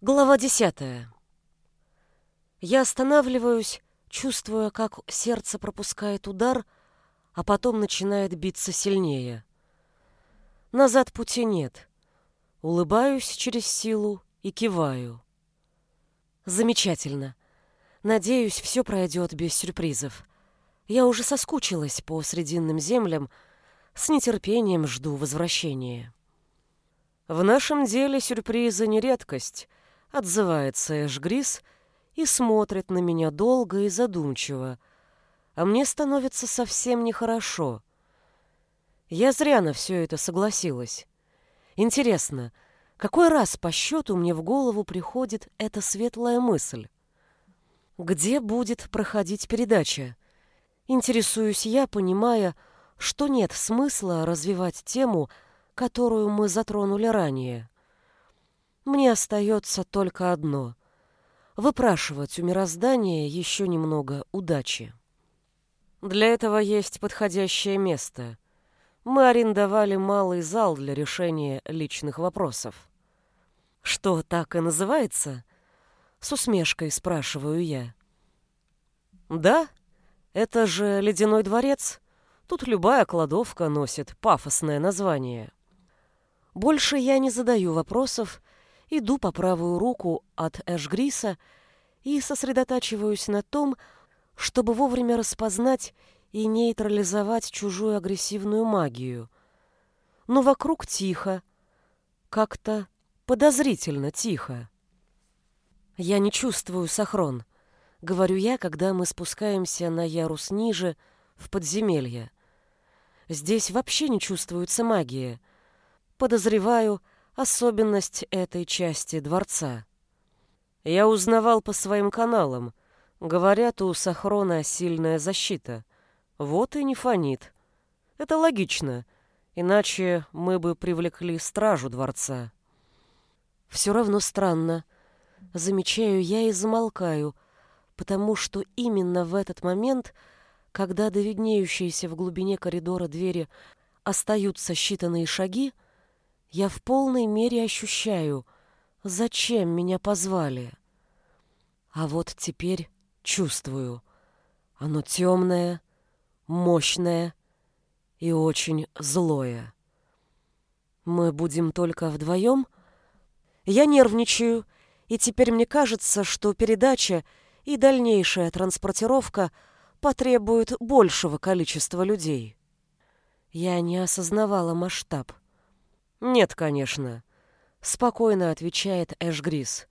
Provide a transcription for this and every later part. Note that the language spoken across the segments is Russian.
Глава десятая. Я останавливаюсь, чувствуя, как сердце пропускает удар, а потом начинает биться сильнее. Назад пути нет. Улыбаюсь через силу и киваю. Замечательно. Надеюсь, все пройдет без сюрпризов. Я уже соскучилась по срединным землям, с нетерпением жду возвращения. В нашем деле сюрпризы не редкость, отзывается Эшгрис и смотрит на меня долго и задумчиво, а мне становится совсем нехорошо. Я зря на все это согласилась. Интересно, какой раз по счету мне в голову приходит эта светлая мысль? Где будет проходить передача? Интересуюсь я, понимая, что нет смысла развивать тему, которую мы затронули ранее. Мне остается только одно — выпрашивать у мироздания еще немного удачи. Для этого есть подходящее место. Мы арендовали малый зал для решения личных вопросов. Что так и называется? С усмешкой спрашиваю я. Да, это же ледяной дворец. Тут любая кладовка носит пафосное название. Больше я не задаю вопросов, иду по правую руку от Эшгриса и сосредотачиваюсь на том, чтобы вовремя распознать и нейтрализовать чужую агрессивную магию. Но вокруг тихо, как-то подозрительно тихо. Я не чувствую сахрон, говорю я, когда мы спускаемся на ярус ниже, в подземелье. Здесь вообще не чувствуется магия. Подозреваю, особенность этой части дворца. Я узнавал по своим каналам. Говорят, у Сахрона сильная защита. Вот и не фонит. Это логично, иначе мы бы привлекли стражу дворца. Все равно странно. Замечаю я и замолкаю, потому что именно в этот момент, когда до виднеющейся в глубине коридора двери остаются считанные шаги, я в полной мере ощущаю, зачем меня позвали. А вот теперь чувствую. Оно темное, мощное и очень злое. Мы будем только вдвоем? Я нервничаю, и теперь мне кажется, что передача и дальнейшая транспортировка потребуют большего количества людей. Я не осознавала масштаб. «Нет, конечно», — спокойно отвечает Эшгрис.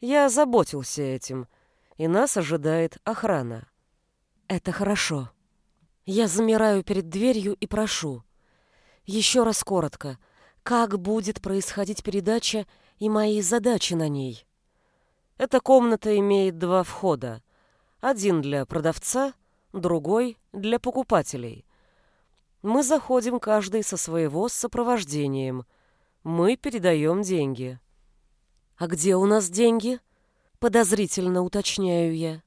«Я заботился этим, и нас ожидает охрана». «Это хорошо». Я замираю перед дверью и прошу. Еще раз коротко. Как будет происходить передача и мои задачи на ней? Эта комната имеет два входа. Один для продавца, другой для покупателей. Мы заходим каждый со своего сопровождением. Мы передаем деньги. А где у нас деньги? Подозрительно уточняю я.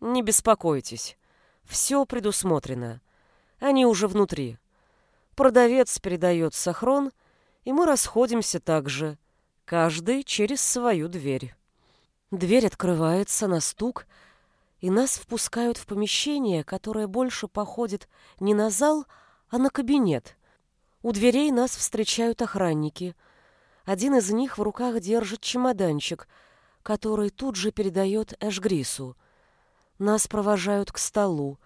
Не беспокойтесь. Все предусмотрено. Они уже внутри. Продавец передает сахрон, и мы расходимся также, каждый через свою дверь. Дверь открывается на стук, и нас впускают в помещение, которое больше походит не на зал, а на кабинет. У дверей нас встречают охранники. Один из них в руках держит чемоданчик, который тут же передает Эшгрису. Нас провожают к столу.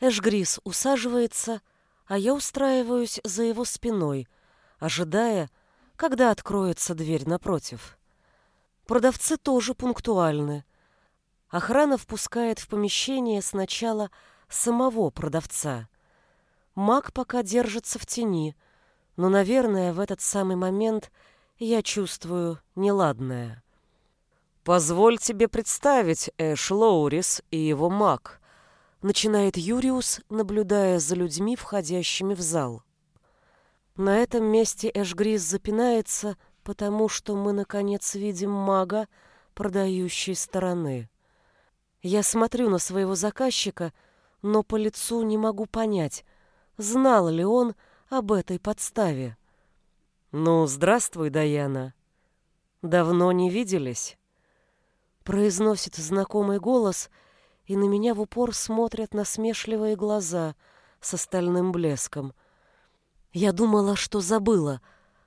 Эшгрис усаживается, а я устраиваюсь за его спиной, ожидая, когда откроется дверь напротив. Продавцы тоже пунктуальны. Охрана впускает в помещение сначала самого продавца. Маг пока держится в тени, но, наверное, в этот самый момент я чувствую неладное. «Позволь тебе представить Эш Лоурис и его маг», начинает Юриус, наблюдая за людьми, входящими в зал. На этом месте Эшгрис запинается, потому что мы, наконец, видим мага, продающей стороны. Я смотрю на своего заказчика, но по лицу не могу понять, Знал ли он об этой подставе? «Ну, здравствуй, Даяна». «Давно не виделись?» Произносит знакомый голос, и на меня в упор смотрят насмешливые глаза с остальным блеском. Я думала, что забыла,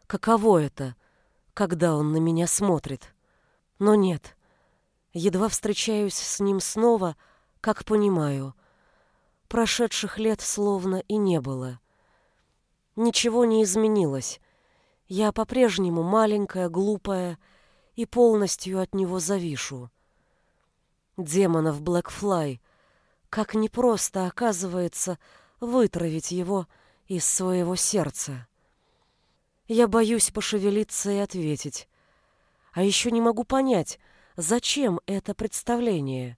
каково это, когда он на меня смотрит. Но нет. Едва встречаюсь с ним снова, как понимаю. Прошедших лет словно и не было. Ничего не изменилось. Я по-прежнему маленькая, глупая и полностью от него завишу. Демонов Блэкфлай. Как непросто, оказывается, вытравить его из своего сердца. Я боюсь пошевелиться и ответить. А еще не могу понять, зачем это представление.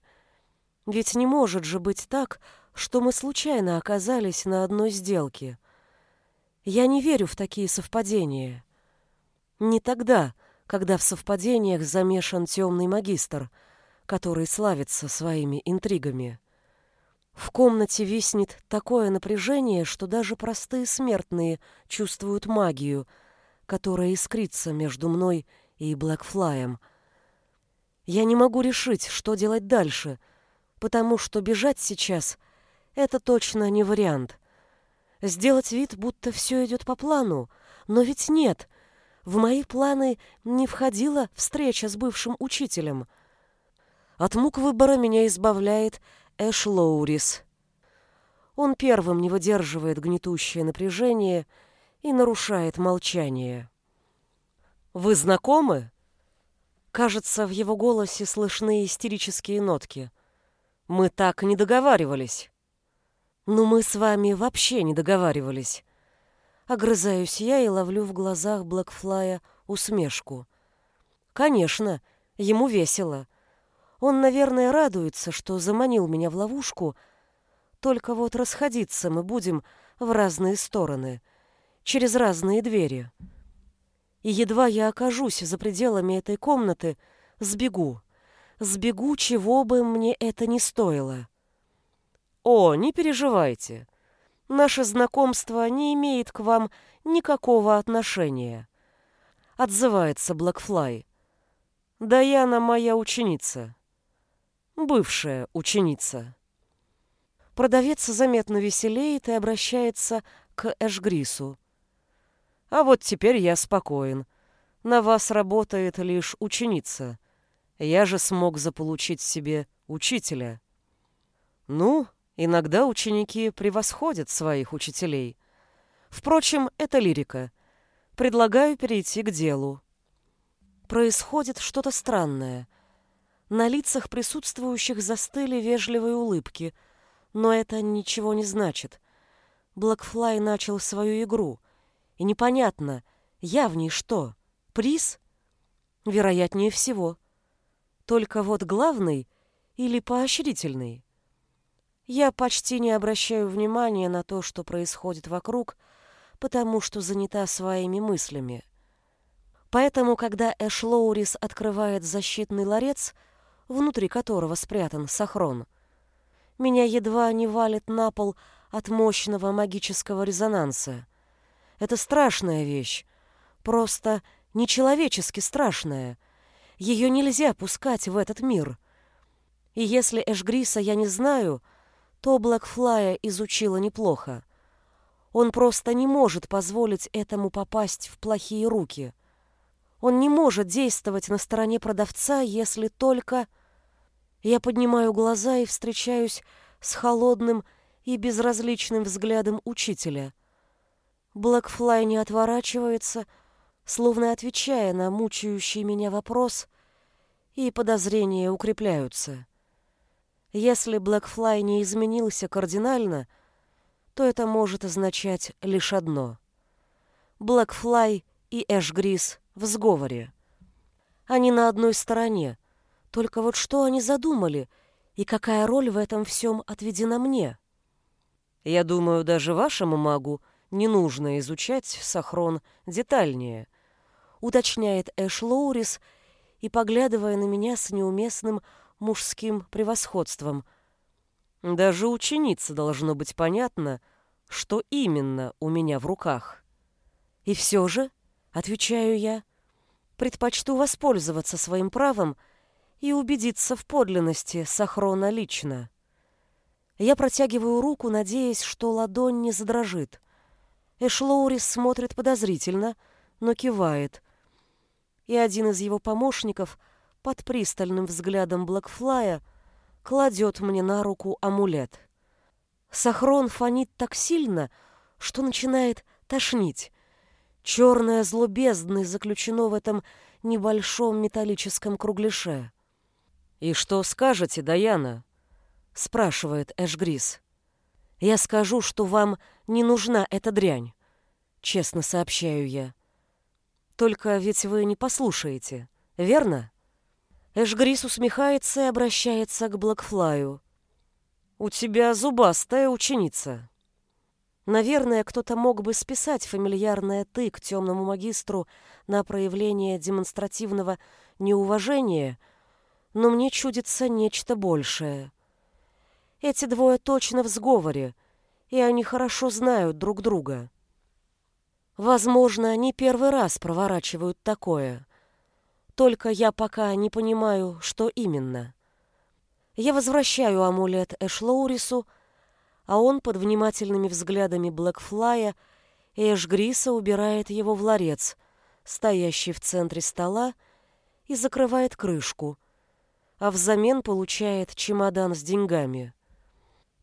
Ведь не может же быть так, что мы случайно оказались на одной сделке. Я не верю в такие совпадения. Не тогда, когда в совпадениях замешан темный магистр, который славится своими интригами. В комнате виснет такое напряжение, что даже простые смертные чувствуют магию, которая искрится между мной и Блэкфлаем. Я не могу решить, что делать дальше, потому что бежать сейчас — это точно не вариант — Сделать вид, будто все идет по плану. Но ведь нет. В мои планы не входила встреча с бывшим учителем. От мук выбора меня избавляет Эш Лоурис. Он первым не выдерживает гнетущее напряжение и нарушает молчание. «Вы знакомы?» Кажется, в его голосе слышны истерические нотки. «Мы так не договаривались». Но мы с вами вообще не договаривались. Огрызаюсь я и ловлю в глазах Блэкфлая усмешку. Конечно, ему весело. Он, наверное, радуется, что заманил меня в ловушку, только вот расходиться мы будем в разные стороны, через разные двери. И едва я окажусь за пределами этой комнаты, сбегу. Сбегу, чего бы мне это ни стоило. «О, не переживайте. Наше знакомство не имеет к вам никакого отношения», — отзывается Блэкфлай. «Даяна моя ученица. Бывшая ученица». Продавец заметно веселеет и обращается к Эшгрису. «А вот теперь я спокоен. На вас работает лишь ученица. Я же смог заполучить себе учителя». «Ну, Иногда ученики превосходят своих учителей. Впрочем, это лирика. Предлагаю перейти к делу. Происходит что-то странное. На лицах присутствующих застыли вежливые улыбки, но это ничего не значит. Блэкфлай начал свою игру, и непонятно, я в ней что, приз? Вероятнее всего. Только вот главный или поощрительный? Я почти не обращаю внимания на то, что происходит вокруг, потому что занята своими мыслями. Поэтому, когда Эш Лоурис открывает защитный ларец, внутри которого спрятан сахрон, меня едва не валит на пол от мощного магического резонанса. Это страшная вещь, просто нечеловечески страшная. Ее нельзя пускать в этот мир. И если Эшгриса я не знаю — то Блэкфлая изучила неплохо. Он просто не может позволить этому попасть в плохие руки. Он не может действовать на стороне продавца, если только... Я поднимаю глаза и встречаюсь с холодным и безразличным взглядом учителя. Блэкфлай не отворачивается, словно отвечая на мучающий меня вопрос, и подозрения укрепляются. Если Блэкфлай не изменился кардинально, то это может означать лишь одно. Блэкфлай и Эшгрис в сговоре. Они на одной стороне. Только вот что они задумали и какая роль в этом всем отведена мне? Я думаю, даже вашему магу не нужно изучать Сахрон детальнее, уточняет Эш Лоурис и, поглядывая на меня с неуместным мужским превосходством. Даже ученице должно быть понятно, что именно у меня в руках. И все же, отвечаю я, Предпочту воспользоваться своим правом и убедиться в подлинности Сахрона лично. Я протягиваю руку, надеясь, что ладонь не задрожит. Эшлоурис смотрит подозрительно, но кивает. И один из его помощников под пристальным взглядом Блэкфлая кладет мне на руку амулет. Сахрон фонит так сильно, что начинает тошнить. Черное зло бездны заключено в этом небольшом металлическом кругляше. «И что скажете, Даяна?» — спрашивает Эшгрис. «Я скажу, что вам не нужна эта дрянь», — честно сообщаю я. «Только ведь вы не послушаете, верно?» Эшгрис усмехается и обращается к Блэкфлаю. «У тебя зубастая ученица». Наверное, кто-то мог бы списать фамильярное «ты» к темному магистру на проявление демонстративного неуважения, но мне чудится нечто большее. Эти двое точно в сговоре, и они хорошо знают друг друга. Возможно, они первый раз проворачивают такое. Только я пока не понимаю, что именно. Я возвращаю амулет Эшлоурису, а он под внимательными взглядами Блэкфлая и Эшгриса убирает его в ларец, стоящий в центре стола, и закрывает крышку, а взамен получает чемодан с деньгами.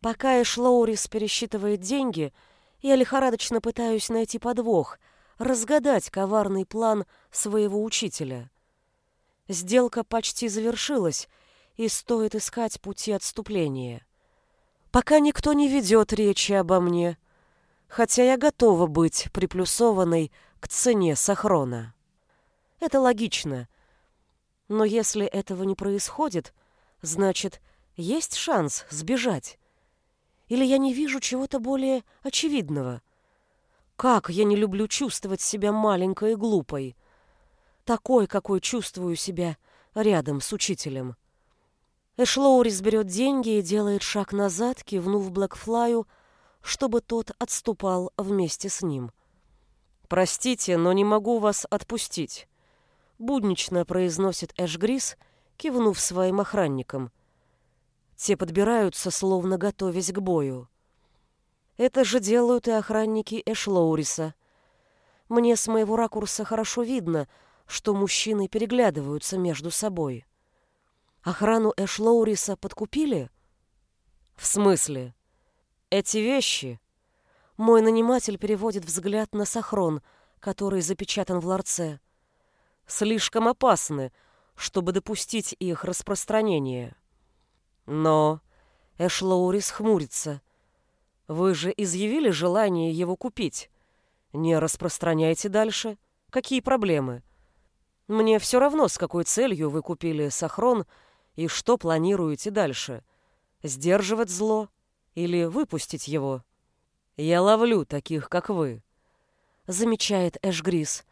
Пока Эшлоурис пересчитывает деньги, я лихорадочно пытаюсь найти подвох, разгадать коварный план своего учителя. Сделка почти завершилась, и стоит искать пути отступления пока никто не ведет речи обо мне, хотя я готова быть приплюсованной к цене Сахрона. Это логично. Но если этого не происходит, значит, есть шанс сбежать. Или я не вижу чего-то более очевидного. Как я не люблю чувствовать себя маленькой и глупой. Такой, какой чувствую себя рядом с учителем. Эшлоурис берет деньги и делает шаг назад, кивнув Блэкфлаю, чтобы тот отступал вместе с ним. «Простите, но не могу вас отпустить», — буднично произносит Эшгрис, кивнув своим охранникам. Те подбираются, словно готовясь к бою. Это же делают и охранники Эшлоуриса. Мне с моего ракурса хорошо видно, что мужчины переглядываются между собой. Охрану Эшлоуриса подкупили? В смысле? Эти вещи? Мой наниматель переводит взгляд на Сахрон, который запечатан в ларце. Слишком опасны, чтобы допустить их распространение. Но Эшлоурис хмурится. Вы же изъявили желание его купить. Не распространяйте дальше. Какие проблемы? Мне все равно, с какой целью вы купили Сахрон и что планируете дальше? Сдерживать зло или выпустить его? Я ловлю таких, как вы, замечает Эшгрис.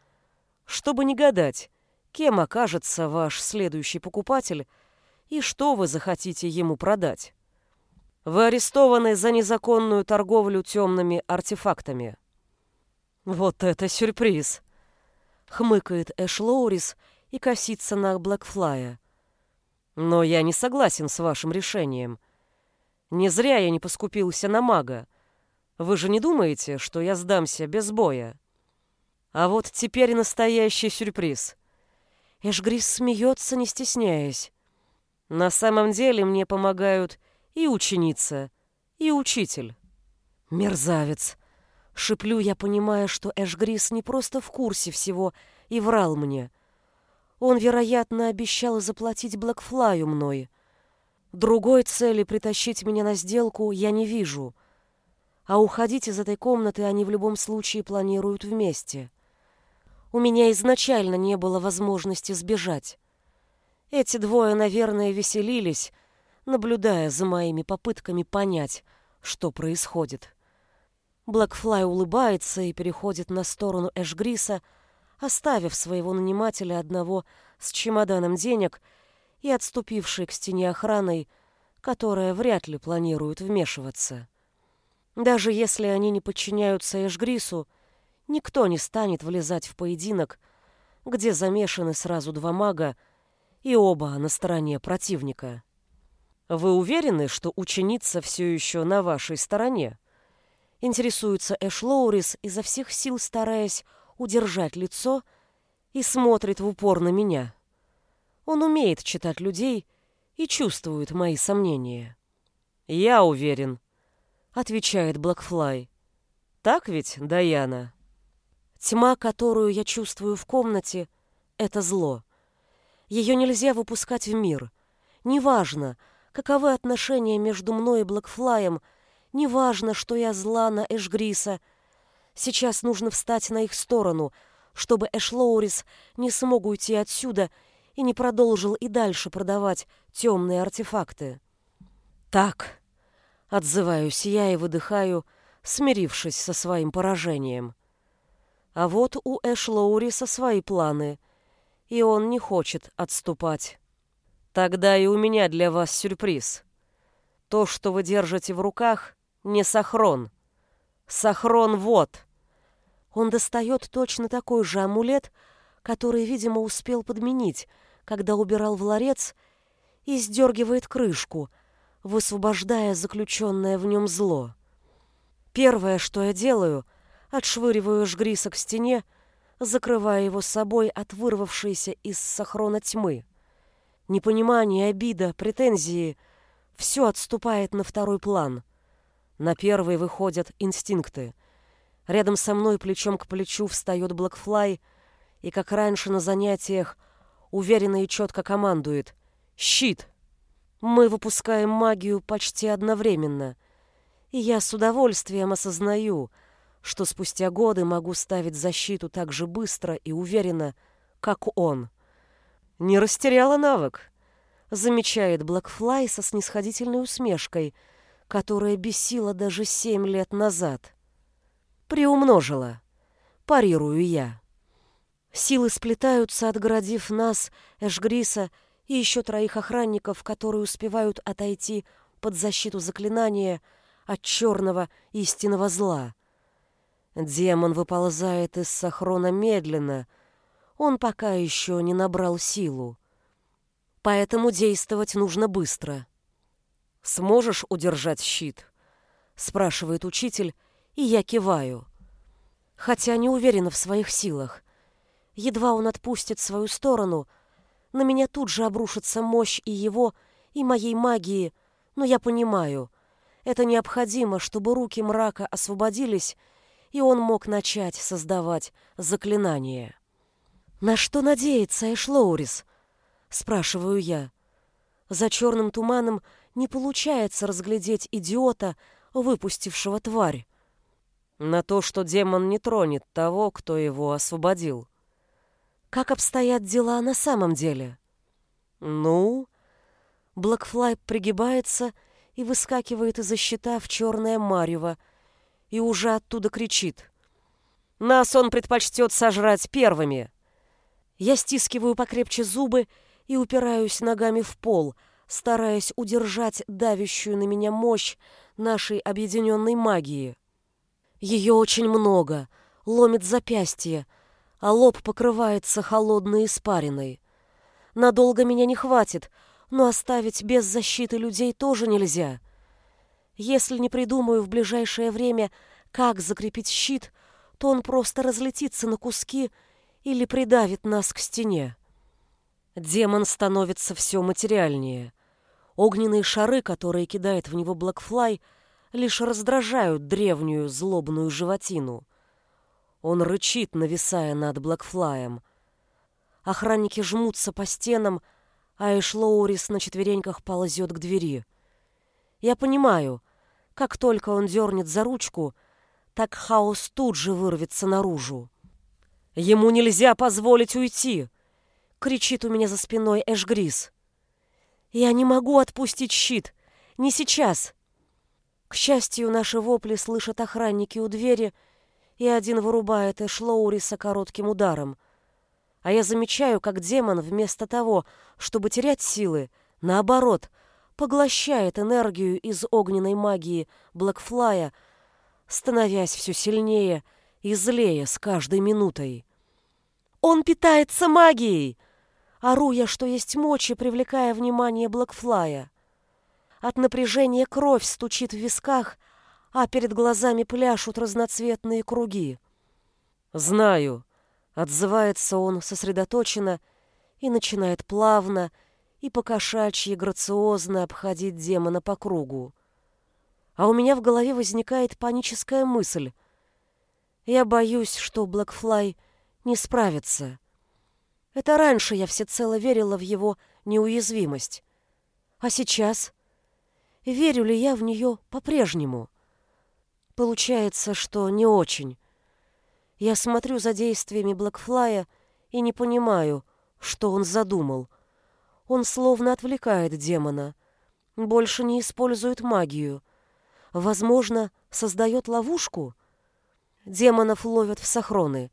Чтобы не гадать, кем окажется ваш следующий покупатель и что вы захотите ему продать. Вы арестованы за незаконную торговлю темными артефактами. Вот это сюрприз! Хмыкает Эш Лоурис и косится на Блэкфлая. Но я не согласен с вашим решением. Не зря я не поскупился на мага. Вы же не думаете, что я сдамся без боя? А вот теперь настоящий сюрприз. Эшгрис смеется, не стесняясь. На самом деле мне помогают и ученица, и учитель. Мерзавец. Шиплю я, понимая, что Эшгрис не просто в курсе всего и врал мне — он, вероятно, обещал заплатить Блэкфлаю мной. Другой цели притащить меня на сделку я не вижу. А уходить из этой комнаты они в любом случае планируют вместе. У меня изначально не было возможности сбежать. Эти двое, наверное, веселились, наблюдая за моими попытками понять, что происходит. Блэкфлай улыбается и переходит на сторону Эшгриса, оставив своего нанимателя одного с чемоданом денег и отступивший к стене охраной, которая вряд ли планирует вмешиваться. Даже если они не подчиняются Эшгрису, никто не станет влезать в поединок, где замешаны сразу два мага, и оба на стороне противника. «Вы уверены, что ученица все еще на вашей стороне?» Интересуется Эш Лоурис, изо всех сил стараясь удержать лицо, и смотрит в упор на меня. Он умеет читать людей и чувствует мои сомнения. «Я уверен», — отвечает Блэкфлай. «Так ведь, Даяна?» Тьма, которую я чувствую в комнате, — это зло. Ее нельзя выпускать в мир. Неважно, каковы отношения между мной и Блэкфлаем, неважно, что я зла на Эшгриса. Сейчас нужно встать на их сторону, чтобы Эшлоурис не смог уйти отсюда и не продолжил и дальше продавать темные артефакты. «Так», — отзываюсь я и выдыхаю, смирившись со своим поражением. А вот у Эшлоуриса свои планы, и он не хочет отступать. Тогда и у меня для вас сюрприз. То, что вы держите в руках, не сахрон. Сахрон вот. Он достает точно такой же амулет, который, видимо, успел подменить, когда убирал в ларец, и сдергивает крышку, высвобождая заключенное в нем зло. Первое, что я делаю, отшвыриваю жгриса к стене, закрывая его собой от вырвавшейся из сахрона тьмы. Непонимание, обида, претензии — все отступает на второй план. На первый выходят инстинкты. Рядом со мной плечом к плечу встает Блэкфлай и, как раньше на занятиях, уверенно и четко командует «Щит!». Мы выпускаем магию почти одновременно, и я с удовольствием осознаю — что спустя годы могу ставить защиту так же быстро и уверенно, как он. Не растеряла навык, замечает Блэкфлай со снисходительной усмешкой, которая бесила даже семь лет назад. Приумножила. Парирую я. Силы сплетаются, отгородив нас, Эшгриса и еще троих охранников, которые успевают отойти под защиту заклинания от черного истинного зла. Демон выползает из сахрона медленно. Он пока еще не набрал силу. Поэтому действовать нужно быстро. «Сможешь удержать щит?» — спрашивает учитель, и я киваю. Хотя не уверена в своих силах. Едва он отпустит свою сторону, на меня тут же обрушится мощь и его, и моей магии, но я понимаю, это необходимо, чтобы руки мрака освободились и он мог начать создавать заклинание. «На что надеется Эшлоурис?» — спрашиваю я. За черным туманом не получается разглядеть идиота, выпустившего тварь. На то, что демон не тронет того, кто его освободил. Как обстоят дела на самом деле? Ну, Блэкфлай пригибается и выскакивает из-за щита в черное марево, и уже оттуда кричит. «Нас он предпочтет сожрать первыми!» Я стискиваю покрепче зубы и упираюсь ногами в пол, стараясь удержать давящую на меня мощь нашей объединенной магии. Ее очень много, ломит запястье, а лоб покрывается холодной испариной. Надолго меня не хватит, но оставить без защиты людей тоже нельзя — если не придумаю в ближайшее время, как закрепить щит, то он просто разлетится на куски или придавит нас к стене. Демон становится все материальнее. Огненные шары, которые кидает в него Блэкфлай, лишь раздражают древнюю злобную животину. Он рычит, нависая над Блэкфлаем. Охранники жмутся по стенам, а Эшлоурис на четвереньках ползет к двери. Я понимаю, как только он дернет за ручку, так хаос тут же вырвется наружу. «Ему нельзя позволить уйти!» — кричит у меня за спиной Эшгрис. «Я не могу отпустить щит! Не сейчас!» К счастью, наши вопли слышат охранники у двери, и один вырубает Эшлоуриса коротким ударом. А я замечаю, как демон вместо того, чтобы терять силы, наоборот — поглощает энергию из огненной магии Блэкфлая, становясь все сильнее и злее с каждой минутой. Он питается магией! Ору я, что есть мочи, привлекая внимание Блэкфлая. От напряжения кровь стучит в висках, а перед глазами пляшут разноцветные круги. «Знаю», — отзывается он сосредоточенно и начинает плавно и покошачьи грациозно обходить демона по кругу. А у меня в голове возникает паническая мысль. Я боюсь, что Блэкфлай не справится. Это раньше я всецело верила в его неуязвимость. А сейчас верю ли я в нее по-прежнему? Получается, что не очень. Я смотрю за действиями Блэкфлая и не понимаю, что он задумал. Он словно отвлекает демона, больше не использует магию. Возможно, создает ловушку? Демонов ловят в сахроны.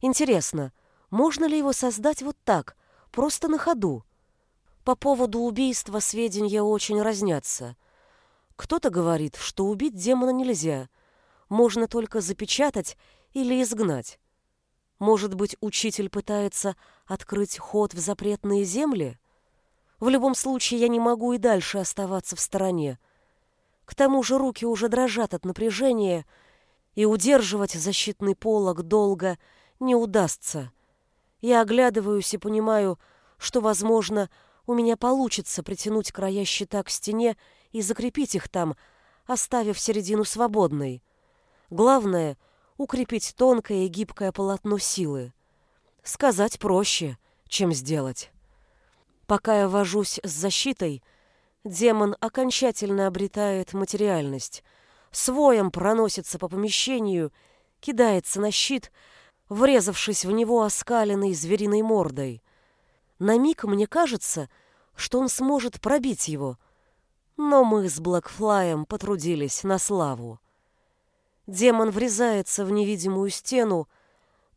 Интересно, можно ли его создать вот так, просто на ходу? По поводу убийства сведения очень разнятся. Кто-то говорит, что убить демона нельзя, можно только запечатать или изгнать. Может быть, учитель пытается открыть ход в запретные земли? В любом случае, я не могу и дальше оставаться в стороне. К тому же руки уже дрожат от напряжения, и удерживать защитный полог долго не удастся. Я оглядываюсь и понимаю, что, возможно, у меня получится притянуть края щита к стене и закрепить их там, оставив середину свободной. Главное — укрепить тонкое и гибкое полотно силы. Сказать проще, чем сделать. Пока я вожусь с защитой, демон окончательно обретает материальность, своем проносится по помещению, кидается на щит, врезавшись в него оскаленной звериной мордой. На миг мне кажется, что он сможет пробить его, но мы с Блэкфлаем потрудились на славу. Демон врезается в невидимую стену,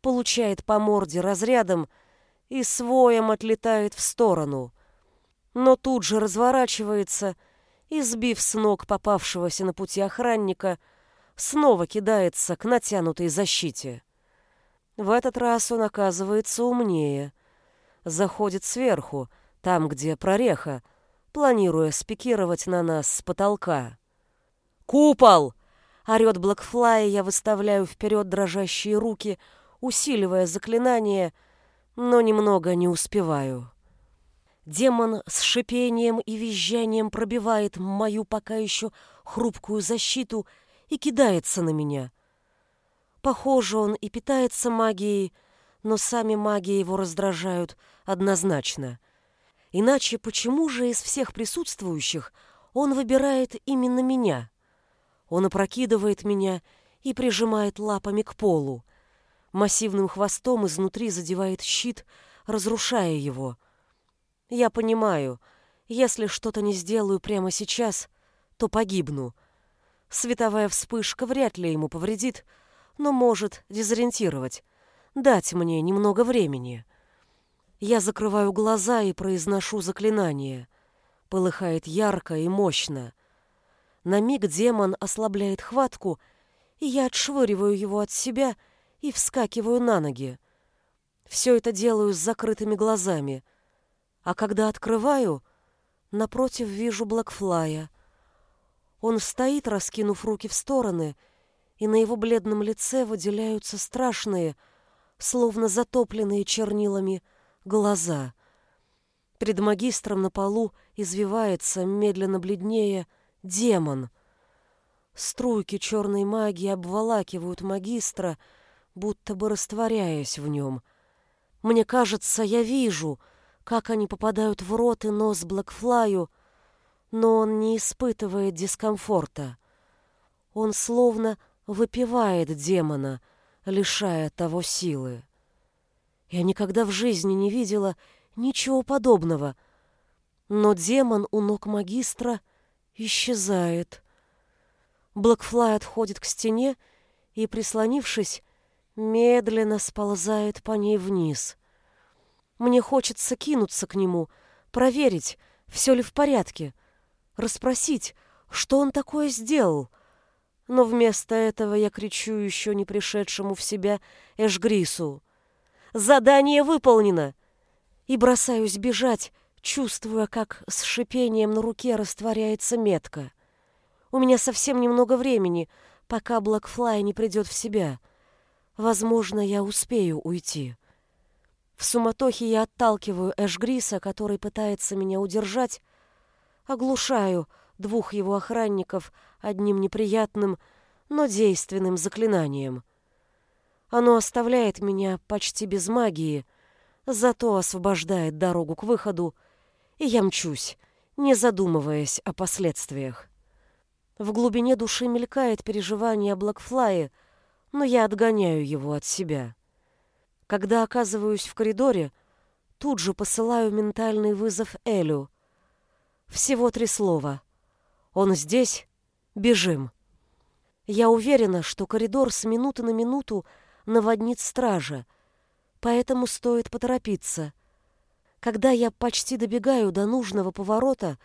получает по морде разрядом и своем отлетает в сторону, но тут же разворачивается и, сбив с ног попавшегося на пути охранника, снова кидается к натянутой защите. В этот раз он оказывается умнее — заходит сверху, там, где прореха, планируя спикировать на нас с потолка. «Купол!» — орёт Блэкфлай, я выставляю вперед дрожащие руки, усиливая заклинание, но немного не успеваю. Демон с шипением и визжанием пробивает мою пока еще хрупкую защиту и кидается на меня. Похоже, он и питается магией, но сами маги его раздражают однозначно. Иначе почему же из всех присутствующих он выбирает именно меня? Он опрокидывает меня и прижимает лапами к полу. Массивным хвостом изнутри задевает щит, разрушая его. Я понимаю, если что-то не сделаю прямо сейчас, то погибну. Световая вспышка вряд ли ему повредит, но может дезориентировать дать мне немного времени. Я закрываю глаза и произношу заклинание. Полыхает ярко и мощно. На миг демон ослабляет хватку, и я отшвыриваю его от себя и вскакиваю на ноги. Все это делаю с закрытыми глазами. А когда открываю, напротив вижу Блэкфлая. Он стоит, раскинув руки в стороны, и на его бледном лице выделяются страшные, словно затопленные чернилами, глаза. Перед магистром на полу извивается, медленно бледнее, демон. Струйки черной магии обволакивают магистра, будто бы растворяясь в нем. Мне кажется, я вижу, как они попадают в рот и нос Блэкфлаю, но он не испытывает дискомфорта. Он словно выпивает демона, лишая того силы. Я никогда в жизни не видела ничего подобного. Но демон у ног магистра исчезает. Блэкфлай отходит к стене и, прислонившись, медленно сползает по ней вниз. Мне хочется кинуться к нему, проверить, все ли в порядке, расспросить, что он такое сделал — но вместо этого я кричу еще не пришедшему в себя Эшгрису. Задание выполнено! И бросаюсь бежать, чувствуя, как с шипением на руке растворяется метка. У меня совсем немного времени, пока Блэкфлай не придет в себя. Возможно, я успею уйти. В суматохе я отталкиваю Эшгриса, который пытается меня удержать, оглушаю двух его охранников одним неприятным, но действенным заклинанием. Оно оставляет меня почти без магии, зато освобождает дорогу к выходу, и я мчусь, не задумываясь о последствиях. В глубине души мелькает переживание о Блэкфлае, но я отгоняю его от себя. Когда оказываюсь в коридоре, тут же посылаю ментальный вызов Элю. Всего три слова. Он здесь? Бежим. Я уверена, что коридор с минуты на минуту наводнит стража, поэтому стоит поторопиться. Когда я почти добегаю до нужного поворота,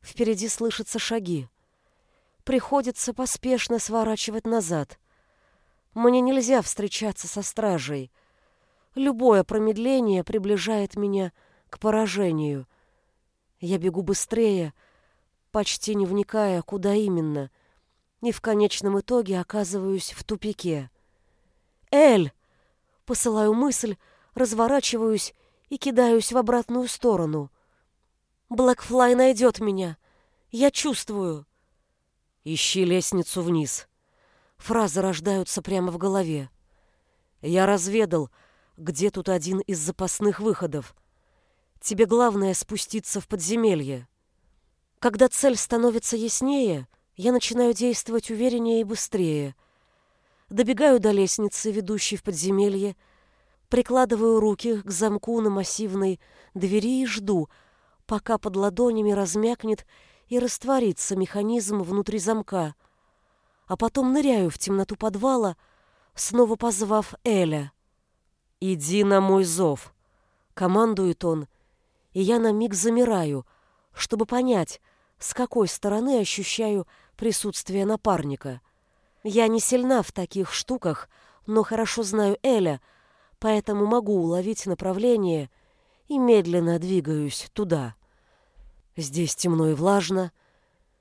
впереди слышатся шаги. Приходится поспешно сворачивать назад. Мне нельзя встречаться со стражей — Любое промедление приближает меня к поражению. Я бегу быстрее, почти не вникая, куда именно, и в конечном итоге оказываюсь в тупике. «Эль!» — посылаю мысль, разворачиваюсь и кидаюсь в обратную сторону. «Блэкфлай найдет меня. Я чувствую». «Ищи лестницу вниз». Фразы рождаются прямо в голове. Я разведал, где тут один из запасных выходов. Тебе главное спуститься в подземелье. Когда цель становится яснее, я начинаю действовать увереннее и быстрее. Добегаю до лестницы, ведущей в подземелье, прикладываю руки к замку на массивной двери и жду, пока под ладонями размякнет и растворится механизм внутри замка, а потом ныряю в темноту подвала, снова позвав Эля. «Иди на мой зов», — командует он, и я на миг замираю, чтобы понять, с какой стороны ощущаю присутствие напарника. Я не сильна в таких штуках, но хорошо знаю Эля, поэтому могу уловить направление и медленно двигаюсь туда. Здесь темно и влажно.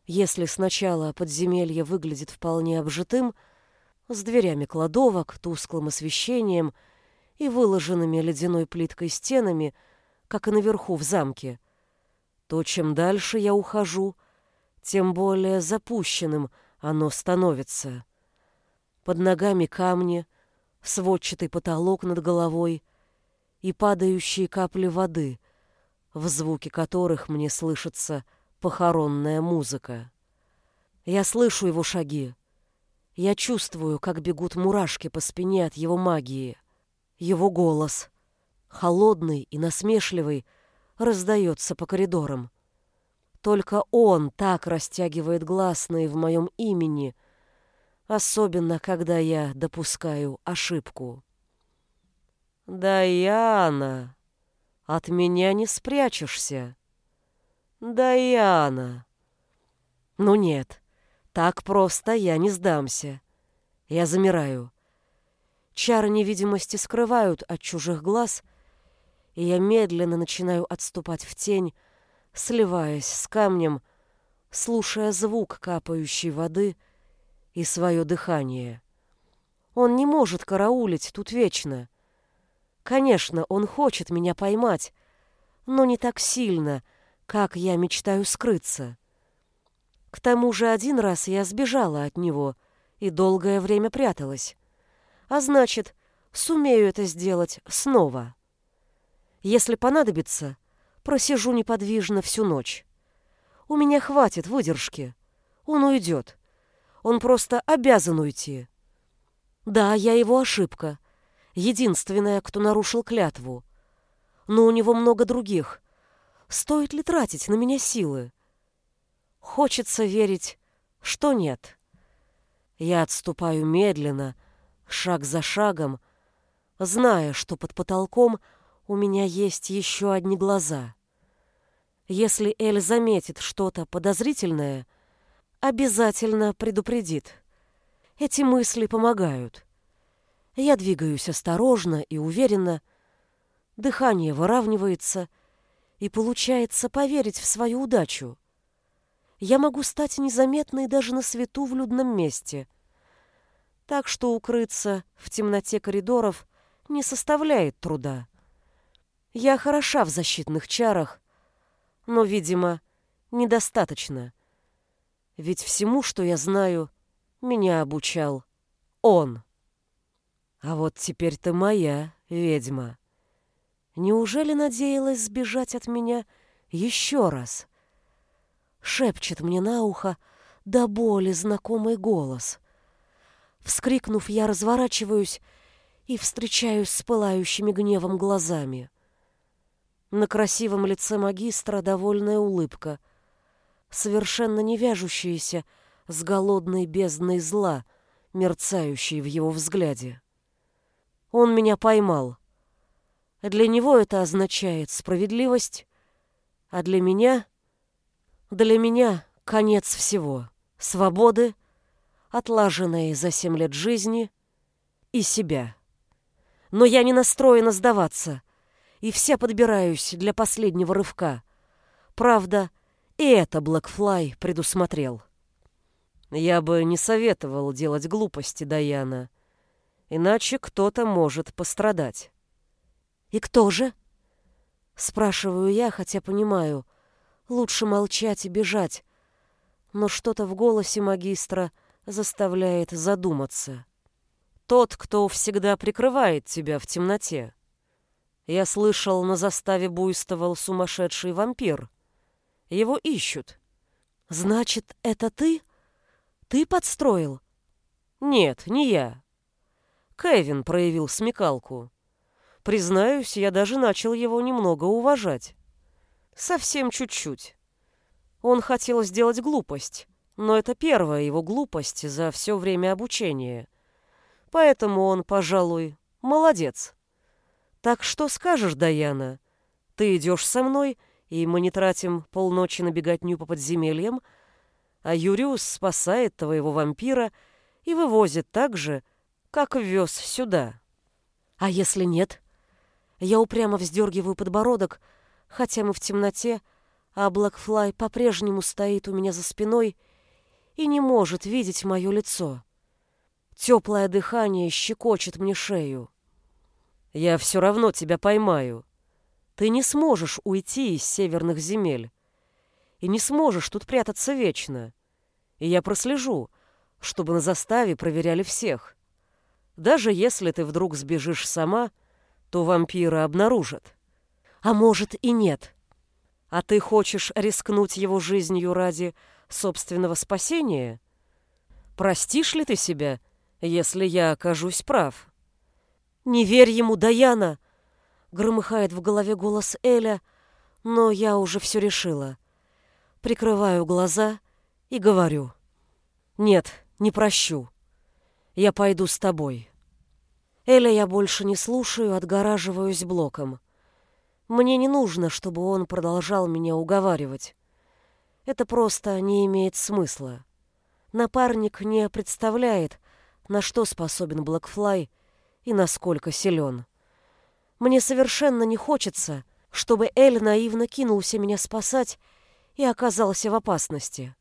Если сначала подземелье выглядит вполне обжитым, с дверями кладовок, тусклым освещением — и выложенными ледяной плиткой стенами, как и наверху в замке, то чем дальше я ухожу, тем более запущенным оно становится. Под ногами камни, сводчатый потолок над головой и падающие капли воды, в звуке которых мне слышится похоронная музыка. Я слышу его шаги. Я чувствую, как бегут мурашки по спине от его магии. Его голос, холодный и насмешливый, раздается по коридорам. Только он так растягивает гласные в моем имени, особенно когда я допускаю ошибку. «Даяна, от меня не спрячешься. Даяна!» «Ну нет, так просто я не сдамся. Я замираю. Чары невидимости скрывают от чужих глаз, и я медленно начинаю отступать в тень, сливаясь с камнем, слушая звук капающей воды и свое дыхание. Он не может караулить тут вечно. Конечно, он хочет меня поймать, но не так сильно, как я мечтаю скрыться. К тому же один раз я сбежала от него и долгое время пряталась а значит, сумею это сделать снова. Если понадобится, просижу неподвижно всю ночь. У меня хватит выдержки. Он уйдет. Он просто обязан уйти. Да, я его ошибка. Единственная, кто нарушил клятву. Но у него много других. Стоит ли тратить на меня силы? Хочется верить, что нет. Я отступаю медленно, шаг за шагом, зная, что под потолком у меня есть еще одни глаза. Если Эль заметит что-то подозрительное, обязательно предупредит. Эти мысли помогают. Я двигаюсь осторожно и уверенно, Дыхание выравнивается, и получается поверить в свою удачу. Я могу стать незаметной даже на свету в людном месте. Так что укрыться в темноте коридоров не составляет труда. Я хороша в защитных чарах, но, видимо, недостаточно. Ведь всему, что я знаю, меня обучал он. А вот теперь ты моя ведьма. Неужели надеялась сбежать от меня еще раз? Шепчет мне на ухо до боли знакомый голос. Вскрикнув, я разворачиваюсь и встречаюсь с пылающими гневом глазами. На красивом лице магистра довольная улыбка, совершенно не вяжущаяся с голодной бездной зла, мерцающей в его взгляде. Он меня поймал. Для него это означает справедливость, а для меня... Для меня конец всего. Свободы, отлаженной за семь лет жизни и себя. Но я не настроена сдаваться, и все подбираюсь для последнего рывка. Правда, и это Блэкфлай предусмотрел. Я бы не советовал делать глупости, Даяна, иначе кто-то может пострадать. «И кто же?» Спрашиваю я, хотя понимаю, лучше молчать и бежать, но что-то в голосе магистра заставляет задуматься. «Тот, кто всегда прикрывает тебя в темноте. Я слышал, на заставе буйствовал сумасшедший вампир. Его ищут». «Значит, это ты? Ты подстроил?» «Нет, не я. Кевин проявил смекалку. Признаюсь, я даже начал его немного уважать. Совсем чуть-чуть. Он хотел сделать глупость, но это первая его глупость за все время обучения. Поэтому он, пожалуй, молодец. Так что скажешь, Даяна? Ты идешь со мной, и мы не тратим полночи на беготню по подземельям, а Юриус спасает твоего вампира и вывозит так же, как вез сюда. А если нет? Я упрямо вздергиваю подбородок, хотя мы в темноте, а Блэкфлай по-прежнему стоит у меня за спиной и не может видеть мое лицо. Теплое дыхание щекочет мне шею. Я все равно тебя поймаю. Ты не сможешь уйти из северных земель. И не сможешь тут прятаться вечно. И я прослежу, чтобы на заставе проверяли всех. Даже если ты вдруг сбежишь сама, то вампира обнаружат. А может и нет. А ты хочешь рискнуть его жизнью ради собственного спасения? Простишь ли ты себя, если я окажусь прав? Не верь ему, Даяна! Громыхает в голове голос Эля, но я уже все решила. Прикрываю глаза и говорю. Нет, не прощу. Я пойду с тобой. Эля я больше не слушаю, отгораживаюсь блоком. Мне не нужно, чтобы он продолжал меня уговаривать. Это просто не имеет смысла. Напарник не представляет, на что способен Блэкфлай и насколько силен. Мне совершенно не хочется, чтобы Эль наивно кинулся меня спасать и оказался в опасности.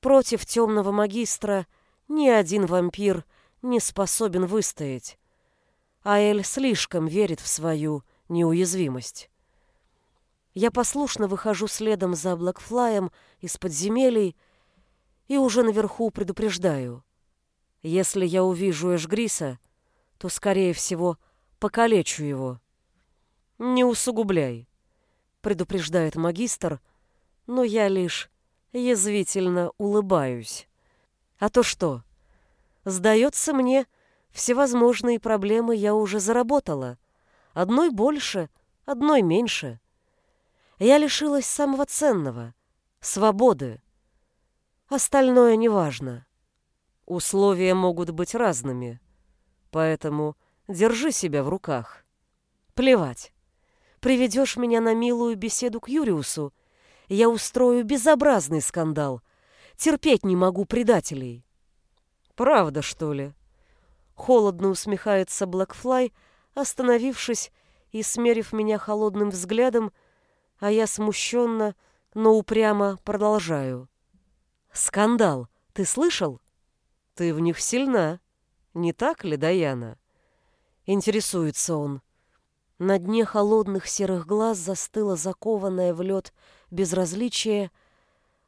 Против темного магистра ни один вампир не способен выстоять а Эль слишком верит в свою неуязвимость. Я послушно выхожу следом за Блэкфлаем из подземелий и уже наверху предупреждаю. Если я увижу Эшгриса, то, скорее всего, покалечу его. Не усугубляй, предупреждает магистр, но я лишь язвительно улыбаюсь. А то что? Сдается мне, Всевозможные проблемы я уже заработала. Одной больше, одной меньше. Я лишилась самого ценного — свободы. Остальное неважно. Условия могут быть разными, поэтому держи себя в руках. Плевать. Приведешь меня на милую беседу к Юриусу, я устрою безобразный скандал. Терпеть не могу предателей. Правда, что ли? Холодно усмехается Блэкфлай, остановившись и смерив меня холодным взглядом, а я смущенно, но упрямо продолжаю. «Скандал, ты слышал? Ты в них сильна, не так ли, Даяна?» Интересуется он. На дне холодных серых глаз застыло закованное в лед безразличие,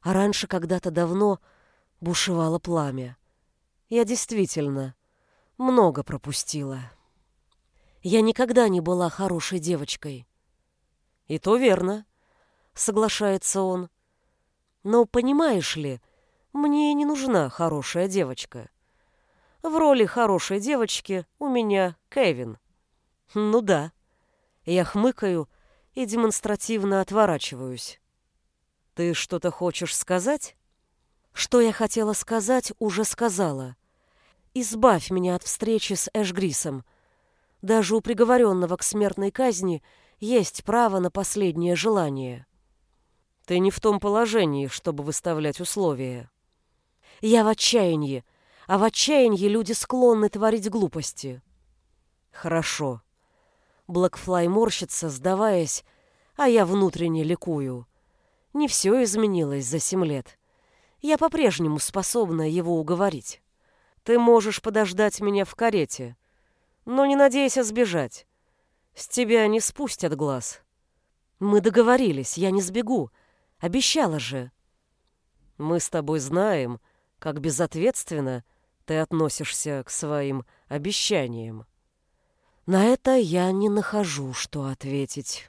а раньше когда-то давно бушевало пламя. Я действительно много пропустила. Я никогда не была хорошей девочкой. И то верно, соглашается он. Но понимаешь ли, мне не нужна хорошая девочка. В роли хорошей девочки у меня Кевин. Ну да. Я хмыкаю и демонстративно отворачиваюсь. Ты что-то хочешь сказать? Что я хотела сказать, уже сказала. Избавь меня от встречи с Эшгрисом. Даже у приговоренного к смертной казни есть право на последнее желание. Ты не в том положении, чтобы выставлять условия. Я в отчаянии, а в отчаянии люди склонны творить глупости. Хорошо. Блэкфлай морщится, сдаваясь, а я внутренне ликую. Не все изменилось за семь лет. Я по-прежнему способна его уговорить. Ты можешь подождать меня в карете, но не надейся сбежать. С тебя не спустят глаз. Мы договорились, я не сбегу. Обещала же. Мы с тобой знаем, как безответственно ты относишься к своим обещаниям. На это я не нахожу, что ответить.